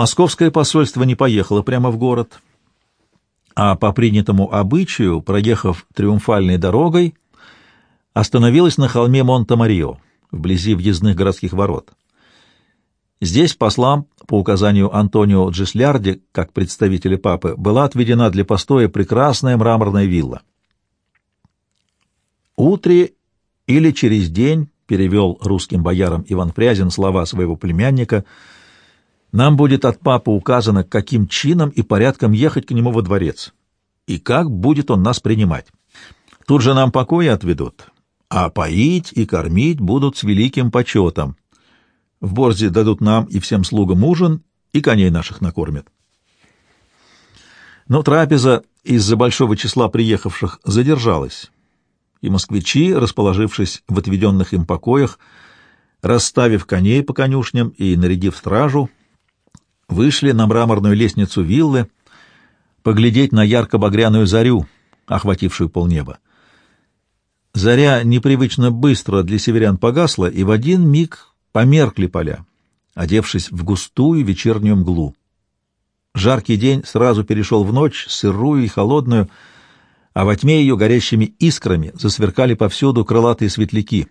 Московское посольство не поехало прямо в город, а по принятому обычаю, проехав триумфальной дорогой, остановилось на холме Монта-Марио, вблизи въездных городских ворот. Здесь послам, по указанию Антонио Джеслярди, как представителя папы, была отведена для постоя прекрасная мраморная вилла. «Утре или через день», — перевел русским боярам Иван Фрязин слова своего племянника, — «нам будет от папы указано, каким чином и порядком ехать к нему во дворец, и как будет он нас принимать. Тут же нам покоя отведут, а поить и кормить будут с великим почетом» В Борзе дадут нам и всем слугам ужин, и коней наших накормят. Но трапеза из-за большого числа приехавших задержалась, и москвичи, расположившись в отведенных им покоях, расставив коней по конюшням и нарядив стражу, вышли на мраморную лестницу виллы поглядеть на ярко-багряную зарю, охватившую полнеба. Заря непривычно быстро для северян погасла, и в один миг Померкли поля, одевшись в густую вечернюю мглу. Жаркий день сразу перешел в ночь, сырую и холодную, а во тьме ее горящими искрами засверкали повсюду крылатые светляки,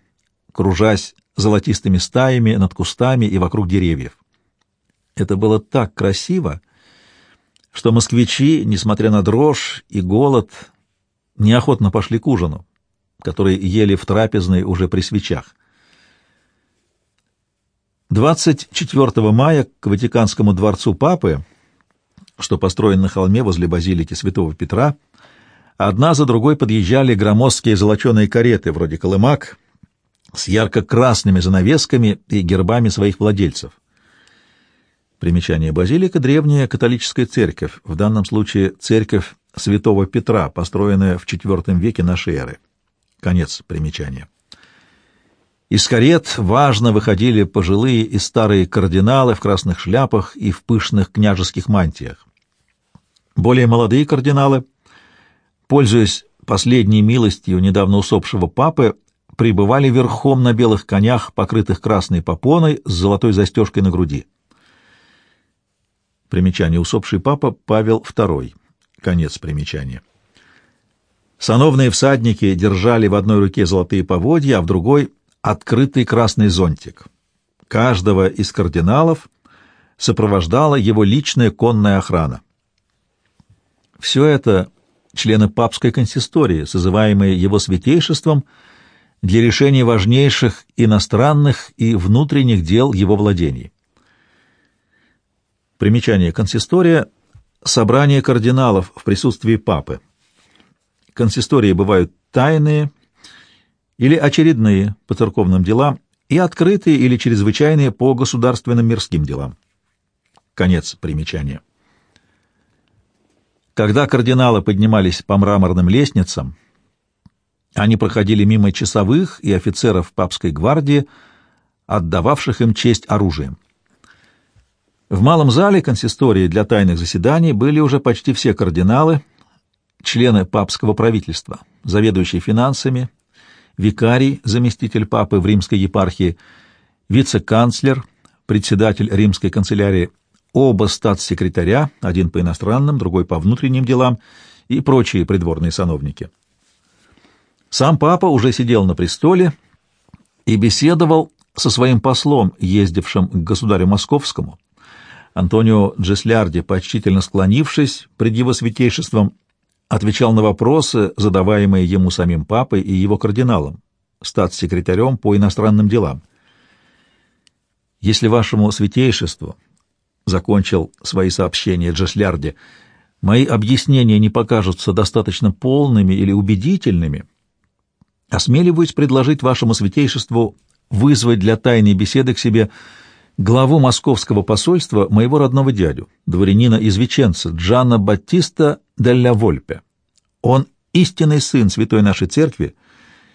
кружась золотистыми стаями над кустами и вокруг деревьев. Это было так красиво, что москвичи, несмотря на дрожь и голод, неохотно пошли к ужину, который ели в трапезной уже при свечах. 24 мая к Ватиканскому дворцу Папы, что построен на холме возле базилики Святого Петра, одна за другой подъезжали громоздкие золоченые кареты, вроде колымак, с ярко-красными занавесками и гербами своих владельцев. Примечание базилика — древняя католическая церковь, в данном случае церковь Святого Петра, построенная в IV веке нашей эры. Конец примечания. Из карет важно выходили пожилые и старые кардиналы в красных шляпах и в пышных княжеских мантиях. Более молодые кардиналы, пользуясь последней милостью недавно усопшего папы, пребывали верхом на белых конях, покрытых красной попоной с золотой застежкой на груди. Примечание усопший папа Павел II. Конец примечания. Сановные всадники держали в одной руке золотые поводья, а в другой открытый красный зонтик. Каждого из кардиналов сопровождала его личная конная охрана. Все это члены папской консистории, созываемые его святейшеством для решения важнейших иностранных и внутренних дел его владений. Примечание консистория — собрание кардиналов в присутствии папы. Консистории бывают тайные, или очередные по церковным делам и открытые или чрезвычайные по государственным мирским делам. Конец примечания. Когда кардиналы поднимались по мраморным лестницам, они проходили мимо часовых и офицеров папской гвардии, отдававших им честь оружием. В малом зале консистории для тайных заседаний были уже почти все кардиналы, члены папского правительства, заведующие финансами, викарий, заместитель папы в римской епархии, вице-канцлер, председатель римской канцелярии, оба статс-секретаря, один по иностранным, другой по внутренним делам, и прочие придворные сановники. Сам папа уже сидел на престоле и беседовал со своим послом, ездившим к государю московскому. Антонио Джеслярди, почтительно склонившись пред его святейшеством, отвечал на вопросы, задаваемые ему самим папой и его кардиналом, статс-секретарем по иностранным делам. «Если вашему святейшеству, — закончил свои сообщения Джешлярди, — мои объяснения не покажутся достаточно полными или убедительными, осмеливаюсь предложить вашему святейшеству вызвать для тайной беседы к себе главу московского посольства моего родного дядю, дворянина из Веченца, Джана Баттиста Делля Вольпе. Он истинный сын святой нашей церкви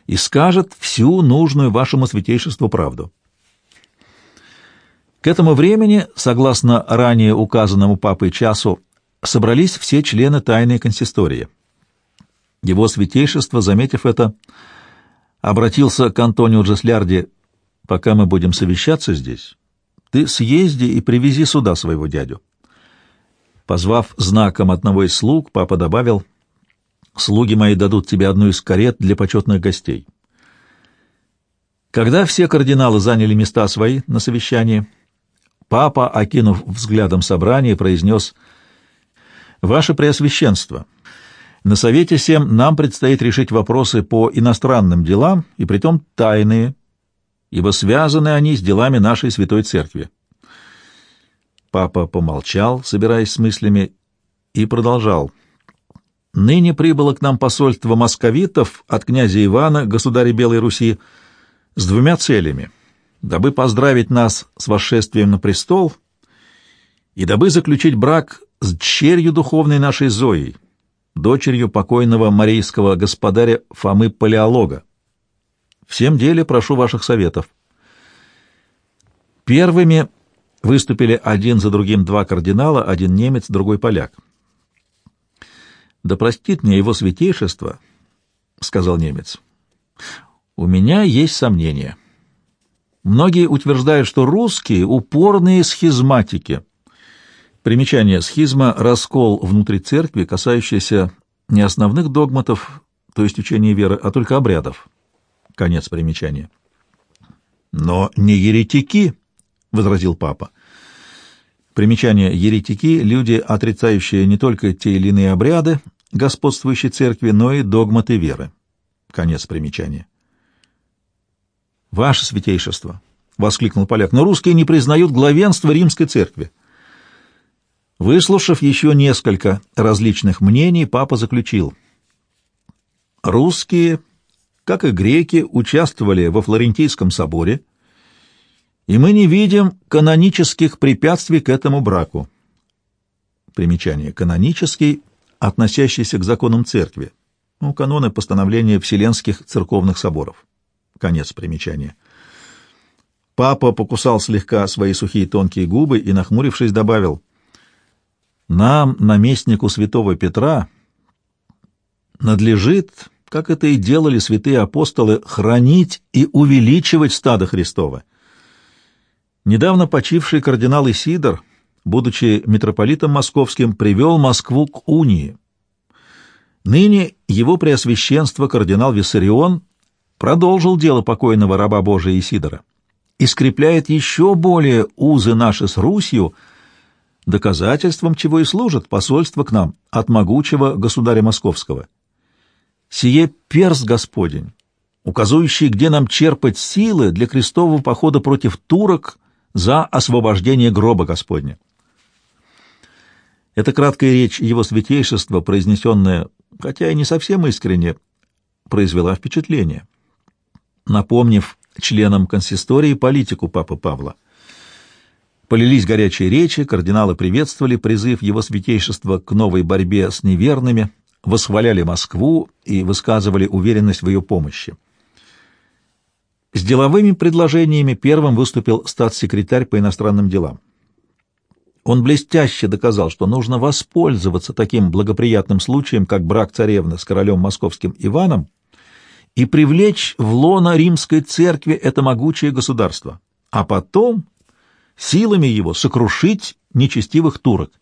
и скажет всю нужную вашему святейшеству правду. К этому времени, согласно ранее указанному папой часу, собрались все члены тайной консистории. Его святейшество, заметив это, обратился к Антонио Джеслярди, «Пока мы будем совещаться здесь, ты съезди и привези сюда своего дядю. Позвав знаком одного из слуг, папа добавил, «Слуги мои дадут тебе одну из карет для почетных гостей». Когда все кардиналы заняли места свои на совещании, папа, окинув взглядом собрание, произнес, «Ваше Преосвященство, на Совете всем нам предстоит решить вопросы по иностранным делам, и притом тайные, ибо связаны они с делами нашей Святой Церкви. Папа помолчал, собираясь с мыслями, и продолжал. «Ныне прибыло к нам посольство московитов от князя Ивана, государя Белой Руси, с двумя целями, дабы поздравить нас с восшествием на престол и дабы заключить брак с дщерью духовной нашей Зоей, дочерью покойного марийского господаря Фомы Палеолога. Всем деле прошу ваших советов». Первыми Выступили один за другим два кардинала, один немец, другой поляк. «Да простит мне его святейшество», — сказал немец. «У меня есть сомнения. Многие утверждают, что русские — упорные схизматики». Примечание «схизма» — раскол внутри церкви, касающийся не основных догматов, то есть учения веры, а только обрядов. Конец примечания. «Но не еретики», — возразил папа. Примечание «еретики» — люди, отрицающие не только те или иные обряды господствующей церкви, но и догматы веры. Конец примечания. «Ваше святейшество!» — воскликнул поляк. «Но русские не признают главенства римской церкви». Выслушав еще несколько различных мнений, папа заключил. Русские, как и греки, участвовали во Флорентийском соборе — и мы не видим канонических препятствий к этому браку. Примечание. Канонический, относящийся к законам церкви. Ну, каноны постановления Вселенских церковных соборов. Конец примечания. Папа покусал слегка свои сухие тонкие губы и, нахмурившись, добавил, «Нам, наместнику святого Петра, надлежит, как это и делали святые апостолы, хранить и увеличивать стадо Христова» Недавно почивший кардинал Исидор, будучи митрополитом московским, привел Москву к унии. Ныне его преосвященство кардинал Виссарион продолжил дело покойного раба Божия Исидора и скрепляет еще более узы наши с Русью, доказательством чего и служит посольство к нам от могучего государя московского. Сие перст Господень, указывающий, где нам черпать силы для крестового похода против турок за освобождение гроба Господня. Эта краткая речь его святейшества, произнесенная, хотя и не совсем искренне, произвела впечатление, напомнив членам консистории политику Папы Павла. Полились горячие речи, кардиналы приветствовали призыв его святейшества к новой борьбе с неверными, восхваляли Москву и высказывали уверенность в ее помощи. С деловыми предложениями первым выступил статс-секретарь по иностранным делам. Он блестяще доказал, что нужно воспользоваться таким благоприятным случаем, как брак царевны с королем московским Иваном, и привлечь в лоно римской церкви это могучее государство, а потом силами его сокрушить нечестивых турок.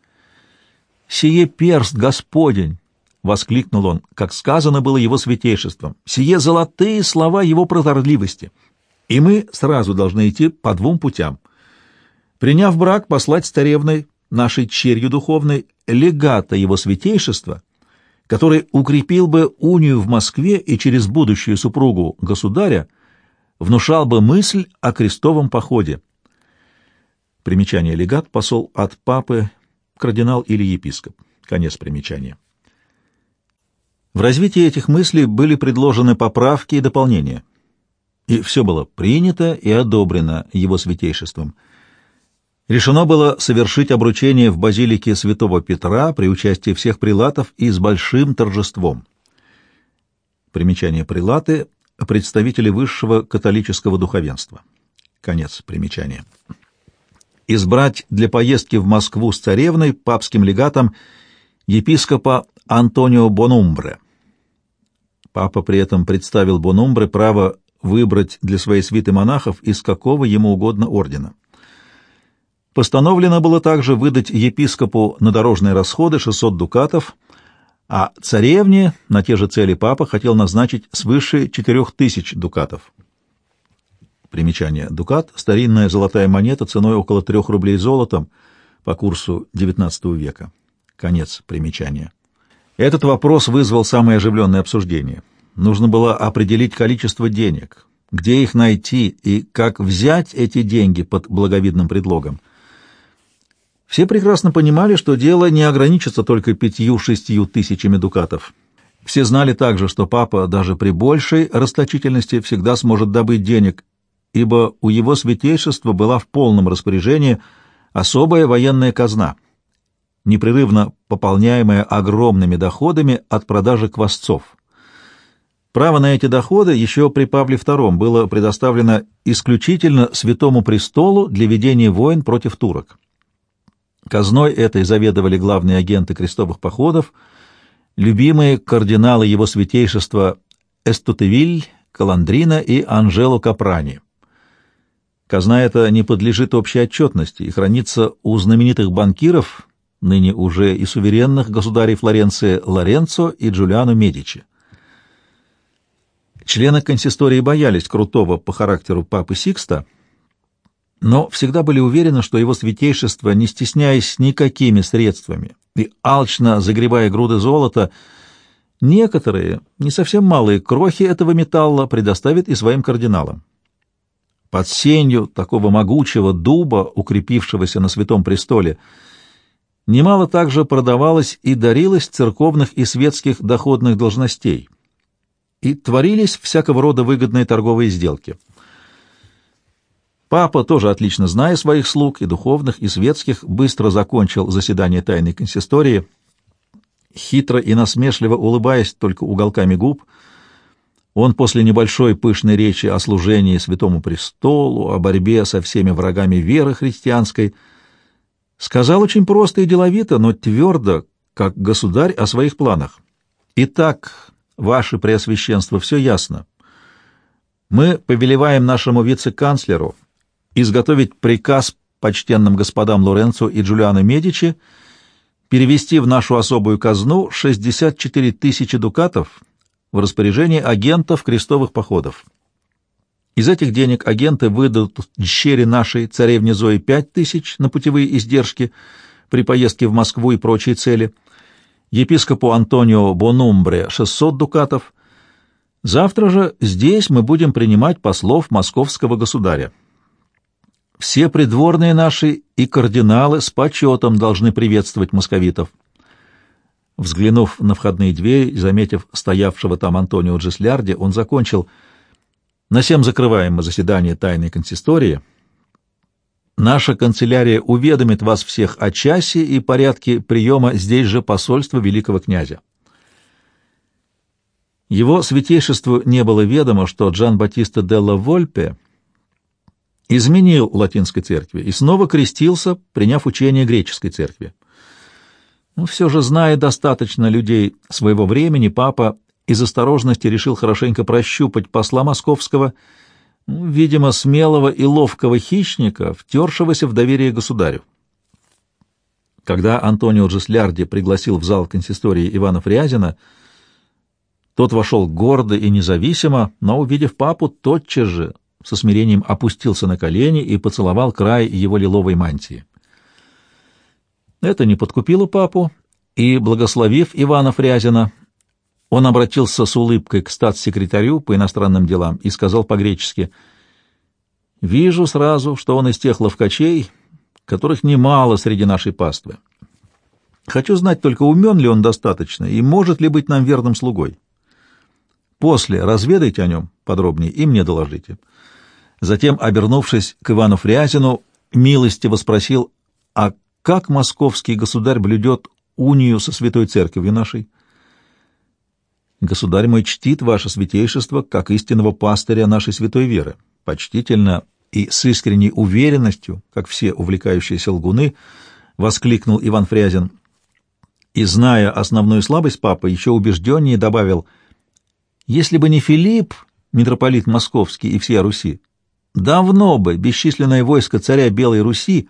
«Сие перст Господень!» — воскликнул он, как сказано было его святейшеством, — «сие золотые слова его прозорливости, и мы сразу должны идти по двум путям. Приняв брак, послать старевной, нашей черью духовной, легата его святейшества, который укрепил бы унию в Москве и через будущую супругу государя внушал бы мысль о крестовом походе. Примечание легат, посол от папы, кардинал или епископ. Конец примечания. В развитии этих мыслей были предложены поправки и дополнения, и все было принято и одобрено его святейшеством. Решено было совершить обручение в базилике святого Петра при участии всех прилатов и с большим торжеством. Примечание прилаты — представители высшего католического духовенства. Конец примечания. Избрать для поездки в Москву с царевной, папским легатом, епископа Антонио Бонумбре. Папа при этом представил Бонумбре право выбрать для своей свиты монахов из какого ему угодно ордена. Постановлено было также выдать епископу на дорожные расходы 600 дукатов, а царевне на те же цели папа хотел назначить свыше 4000 дукатов. Примечание. Дукат — старинная золотая монета ценой около 3 рублей золотом по курсу XIX века. Конец примечания. Этот вопрос вызвал самое оживленное обсуждение. Нужно было определить количество денег, где их найти и как взять эти деньги под благовидным предлогом. Все прекрасно понимали, что дело не ограничится только пятью-шестью тысячами дукатов. Все знали также, что папа даже при большей расточительности всегда сможет добыть денег, ибо у его святейшества была в полном распоряжении особая военная казна, непрерывно пополняемая огромными доходами от продажи квасцов. Право на эти доходы еще при Павле II было предоставлено исключительно Святому Престолу для ведения войн против турок. Казной этой заведовали главные агенты крестовых походов, любимые кардиналы его святейшества Эстутевиль, Каландрина и Анжело Капрани. Казна эта не подлежит общей отчетности и хранится у знаменитых банкиров, ныне уже и суверенных государей Флоренции Лоренцо и Джулиано Медичи. Члены консистории боялись крутого по характеру папы Сикста, но всегда были уверены, что его святейшество, не стесняясь никакими средствами и алчно загребая груды золота, некоторые, не совсем малые крохи этого металла предоставит и своим кардиналам. Под сенью такого могучего дуба, укрепившегося на святом престоле, немало также продавалось и дарилось церковных и светских доходных должностей — и творились всякого рода выгодные торговые сделки. Папа, тоже отлично зная своих слуг, и духовных, и светских, быстро закончил заседание тайной консистории, хитро и насмешливо улыбаясь только уголками губ, он после небольшой пышной речи о служении Святому Престолу, о борьбе со всеми врагами веры христианской, сказал очень просто и деловито, но твердо, как государь о своих планах. «Итак, Ваше Преосвященство, все ясно. Мы повелеваем нашему вице-канцлеру изготовить приказ почтенным господам Лоренцо и Джулиано Медичи перевести в нашу особую казну 64 тысячи дукатов в распоряжение агентов крестовых походов. Из этих денег агенты выдадут дщере нашей царевне Зои 5 тысяч на путевые издержки при поездке в Москву и прочие цели – епископу Антонио Бонумбре 600 дукатов. Завтра же здесь мы будем принимать послов московского государя. Все придворные наши и кардиналы с почетом должны приветствовать московитов. Взглянув на входные двери и заметив стоявшего там Антонио Джеслярди, он закончил «На всем закрываем мы заседание тайной консистории». Наша канцелярия уведомит вас всех о часе и порядке приема здесь же посольства великого князя. Его святейшеству не было ведомо, что Джан Батиста Делла Вольпе изменил латинской церкви и снова крестился, приняв учение греческой церкви. Но все же, зная достаточно людей своего времени, папа из осторожности решил хорошенько прощупать посла московского ну, видимо, смелого и ловкого хищника, втершегося в доверие государю. Когда Антонио Джеслярди пригласил в зал консистории Ивана Фрязина, тот вошел гордо и независимо, но, увидев папу, тотчас же со смирением опустился на колени и поцеловал край его лиловой мантии. Это не подкупило папу, и, благословив Ивана Фрязина, он обратился с улыбкой к статс-секретарю по иностранным делам и сказал по-гречески «Вижу сразу, что он из тех ловкачей, которых немало среди нашей паствы. Хочу знать только, умен ли он достаточно и может ли быть нам верным слугой. После разведайте о нем подробнее и мне доложите». Затем, обернувшись к Ивану Фрязину, милостиво спросил, «А как московский государь блюдет унию со святой церковью нашей?» Государь мой чтит ваше святейшество как истинного пастыря нашей святой веры. Почтительно и с искренней уверенностью, как все увлекающиеся лгуны, воскликнул Иван Фрязин. И, зная основную слабость папы, еще убежденнее добавил, «Если бы не Филипп, митрополит Московский и всея Руси, давно бы бесчисленное войско царя Белой Руси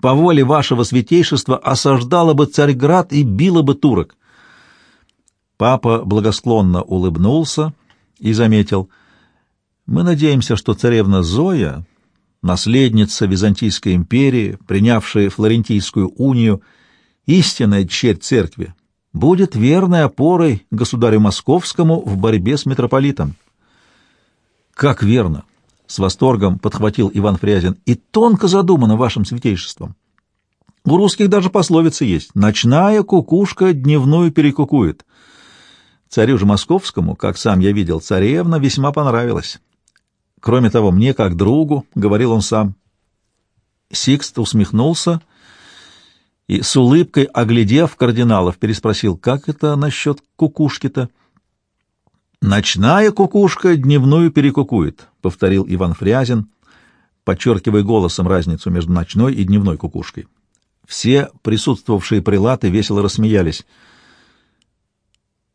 по воле вашего святейшества осаждала бы Царьград и била бы турок. Папа благосклонно улыбнулся и заметил, «Мы надеемся, что царевна Зоя, наследница Византийской империи, принявшая Флорентийскую унию, истинная черь церкви, будет верной опорой государю Московскому в борьбе с митрополитом». «Как верно!» — с восторгом подхватил Иван Фрязин. «И тонко задумано вашим святейшеством. У русских даже пословица есть «ночная кукушка дневную перекукует». Царю же московскому, как сам я видел, царевна весьма понравилась. Кроме того, мне, как другу, — говорил он сам. Сикст усмехнулся и, с улыбкой оглядев кардиналов, переспросил, как это насчет кукушки-то? «Ночная кукушка дневную перекукует», — повторил Иван Фрязин, подчеркивая голосом разницу между ночной и дневной кукушкой. Все присутствовавшие прилаты весело рассмеялись —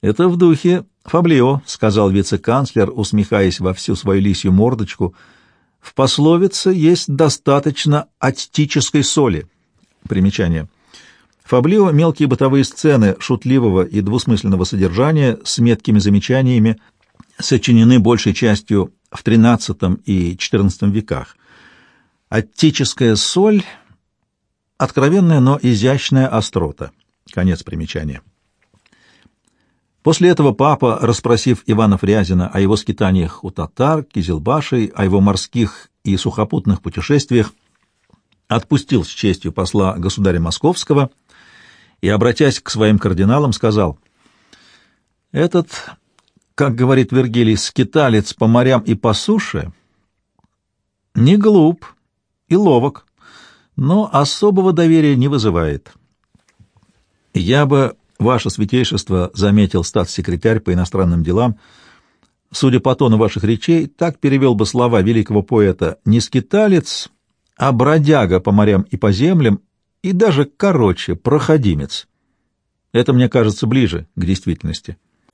«Это в духе Фаблио», — сказал вице-канцлер, усмехаясь во всю свою лисью мордочку. «В пословице есть достаточно аттической соли». Примечание. Фаблио — мелкие бытовые сцены шутливого и двусмысленного содержания с меткими замечаниями, сочинены большей частью в XIII и XIV веках. Аттическая соль — откровенная, но изящная острота. Конец примечания. После этого папа, расспросив Ивана Фрязина о его скитаниях у татар, Кизилбашей, о его морских и сухопутных путешествиях, отпустил с честью посла государя Московского и, обратясь к своим кардиналам, сказал, «Этот, как говорит Вергилий, скиталец по морям и по суше, не глуп и ловок, но особого доверия не вызывает. Я бы Ваше святейшество, — заметил статс-секретарь по иностранным делам, — судя по тону ваших речей, так перевел бы слова великого поэта не скиталец, а бродяга по морям и по землям, и даже короче, проходимец. Это мне кажется ближе к действительности.